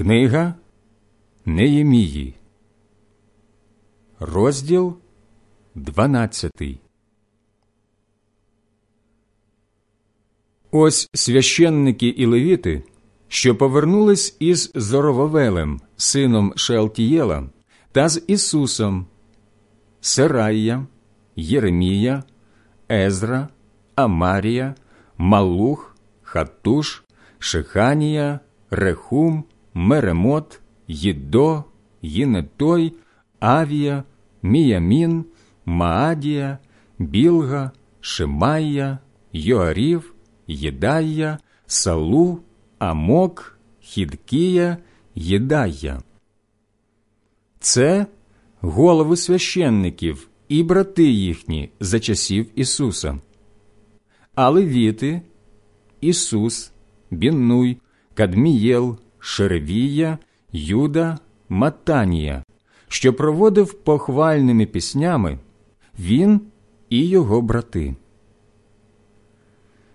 Книга Неємії, розділ 12 Ось священники і левіти, що повернулись із Зоровавелем, сином Шеалтієла, та з Ісусом, Серая, Єремія, Езра, Амарія, Малух, Хатуш, Шеханія, Рехум, Меремот, Їдо, Їнетой, Авія, Міямін, Маадія, Білга, Шимайя, Йоарів, Єдая, Салу, Амок, Хідкія, Єдая. Це голови священників і брати їхні за часів Ісуса. А левіти – Ісус, Біннуй, Кадмієл, Шеревія, Юда, Матанія, що проводив похвальними піснями він і його брати.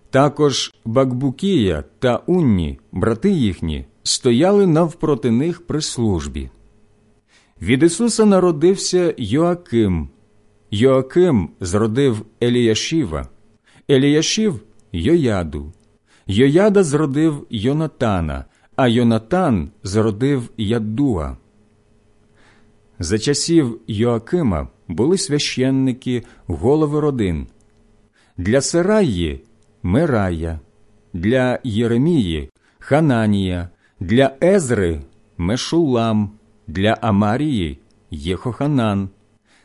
Також Бакбукія та Унні, брати їхні, стояли навпроти них при службі. Від Ісуса народився Йоаким. Йоаким зродив Еліяшіва, Еліяшів Йояду, Йояда зродив Йонатана, Йонатан зродив Ядуа. За часів Йоакима були священники, голови родин. Для Сараї Мерая, для Єремії Хананія, для Езри Мешулам, для Амарії Єхоханан,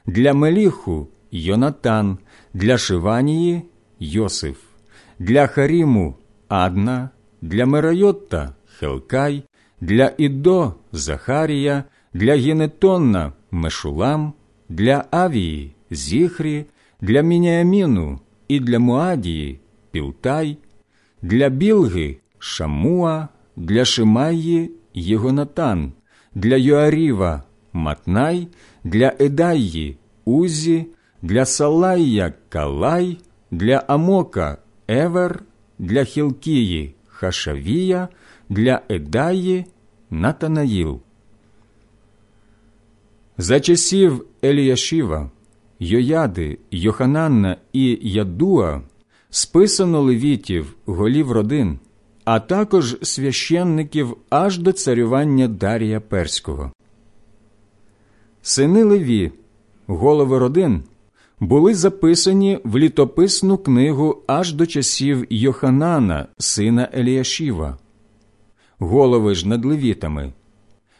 для Меліху Йонатан, для Шиванії Йосиф, для Харіму Адна, для Мерайотта Хелкай, для Ідо Захарія, для Генетонна Мешулам, для Авії Зіхрі, для Міняаміну і для Муадії Пілтай, для Білги Шамуа, для Шимаї Єгонатан, для Йоаріва Матнай, для Едаї Узі, для Салая Калай, для Амока Евер, для Хілкії Хашавія, для Едаї Натанаїл. За часів Еліяшіва, Йояди, Йохананна і Ядуа списано левітів, голів родин, а також священників аж до царювання Дарія Перського. Сини Леві, голови родин, були записані в літописну книгу аж до часів Йоханана, сина Еліашіва. Голови ж над левітами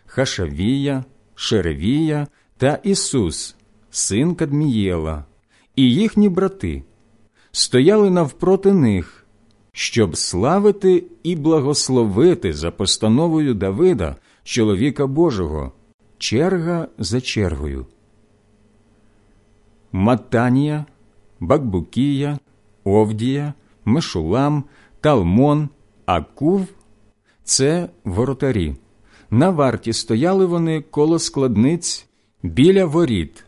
Хашавія, Шеревія та Ісус, син Кадмієла, і їхні брати стояли навпроти них, щоб славити і благословити за постановою Давида, чоловіка Божого, черга за чергою. Матанія, Бакбукія, Овдія, Мешулам, Талмон, Акув це воротарі. На варті стояли вони коло складниць біля воріт.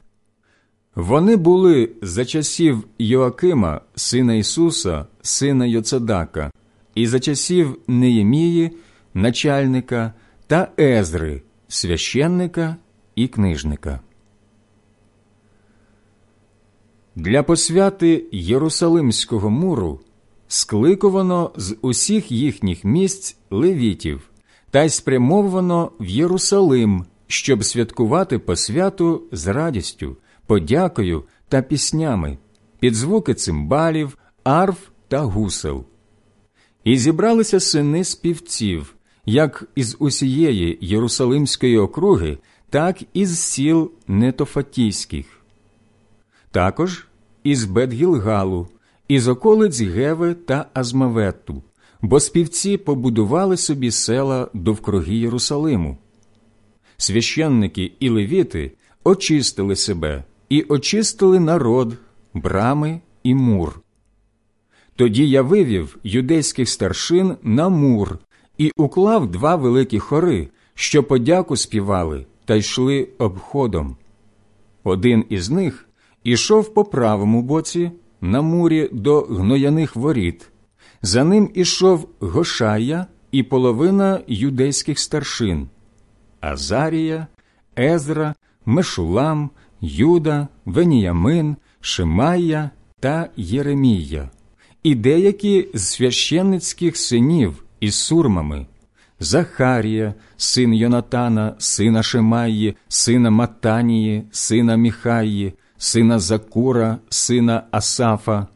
Вони були за часів Йоакима, сина Ісуса, сина Йоцедака, і за часів Неємії, начальника та Езри, священника і книжника. Для посвяти Єрусалимського муру скликувано з усіх їхніх місць левітів та й спрямовано в Єрусалим, щоб святкувати посвяту з радістю, подякою та піснями, під звуки цимбалів, арф та гусел. І зібралися сини співців, як із усієї Єрусалимської округи, так і з сіл Нетофатійських. Також із Бетгілгалу, із околиць Геви та Азмавету, бо співці побудували собі села довкруги Єрусалиму. Священники і левіти очистили себе і очистили народ, брами і мур. Тоді я вивів юдейських старшин на мур і уклав два великі хори, що подяку співали та йшли обходом. Один із них ішов по правому боці на мурі до гнояних воріт. За ним ішов Гошая і половина юдейських старшин, Азарія, Езра, Мешулам, Юда, Веніямин, Шимая та Єремія, і деякі з священницьких синів із сурмами Захарія, син Йонатана, сина Шимаї, сина Матанії, сина Міхаї, сина Закура, сина Асафа,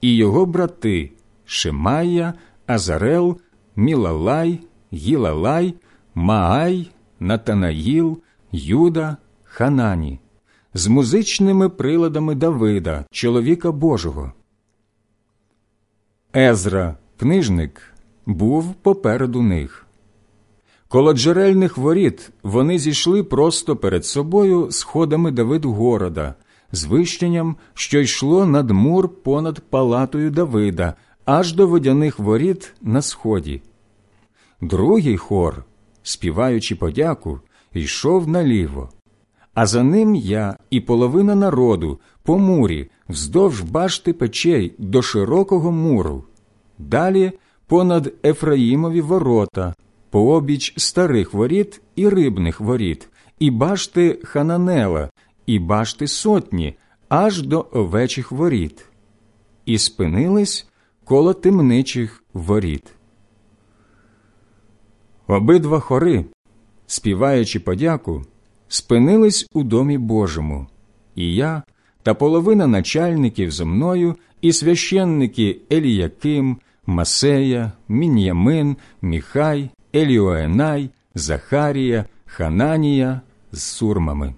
і його брати Шимая, Азарел, Мілалай, Гілалай, Маай, Натанаїл, Юда, Ханані, з музичними приладами Давида, чоловіка Божого. Езра, книжник, був попереду них. Коло джерельних воріт вони зійшли просто перед собою сходами Давидгорода, з вищенням, що йшло над мур понад палатою Давида, аж до водяних воріт на сході. Другий хор, співаючи подяку, йшов наліво, а за ним я і половина народу по мурі вздовж башти печей до широкого муру, далі понад Ефраїмові ворота, пообіч старих воріт і рибних воріт, і башти Хананела, і башти сотні, аж до овечих воріт, і спинились коло темничих воріт. Обидва хори, співаючи подяку, спинились у домі Божому, і я та половина начальників зо мною, і священники Еліяким, Масея, Мін'ямин, Міхай, Еліоенай, Захарія, Хананія з сурмами,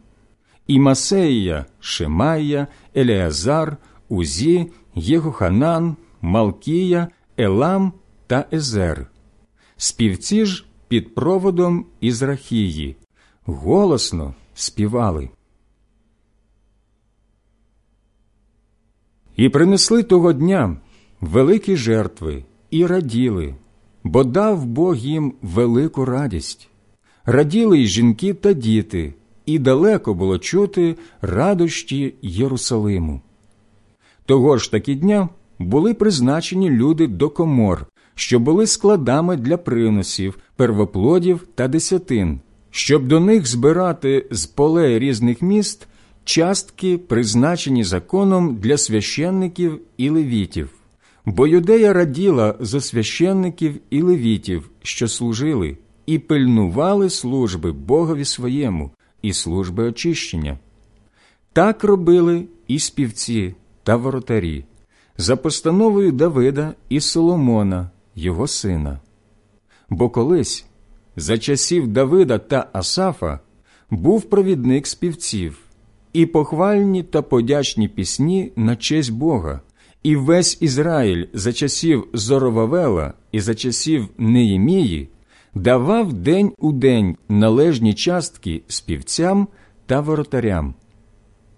і Масея, Шимая, Елеазар, Узі, Єгоханан, Малкія, Елам та Езер. Співці ж під проводом Ізрахії, голосно співали. І принесли того дня великі жертви і раділи, бо дав Бог їм велику радість. Раділи й жінки та діти, і далеко було чути радощі Єрусалиму. Того ж таки дня були призначені люди до комор, що були складами для приносів, первоплодів та десятин, щоб до них збирати з полей різних міст частки, призначені законом для священників і левітів. Бо юдея раділа за священників і левітів, що служили, і пильнували служби Богові своєму і служби очищення. Так робили і співці та воротарі, за постановою Давида і Соломона, його сина. Бо колись, за часів Давида та Асафа, був провідник співців, і похвальні та подячні пісні на честь Бога, і весь Ізраїль за часів Зоровавела і за часів Неємії давав день у день належні частки співцям та воротарям.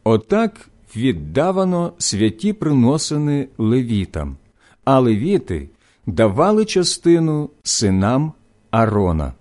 Отак віддавано святі приносини левітам, а левіти давали частину синам Арона.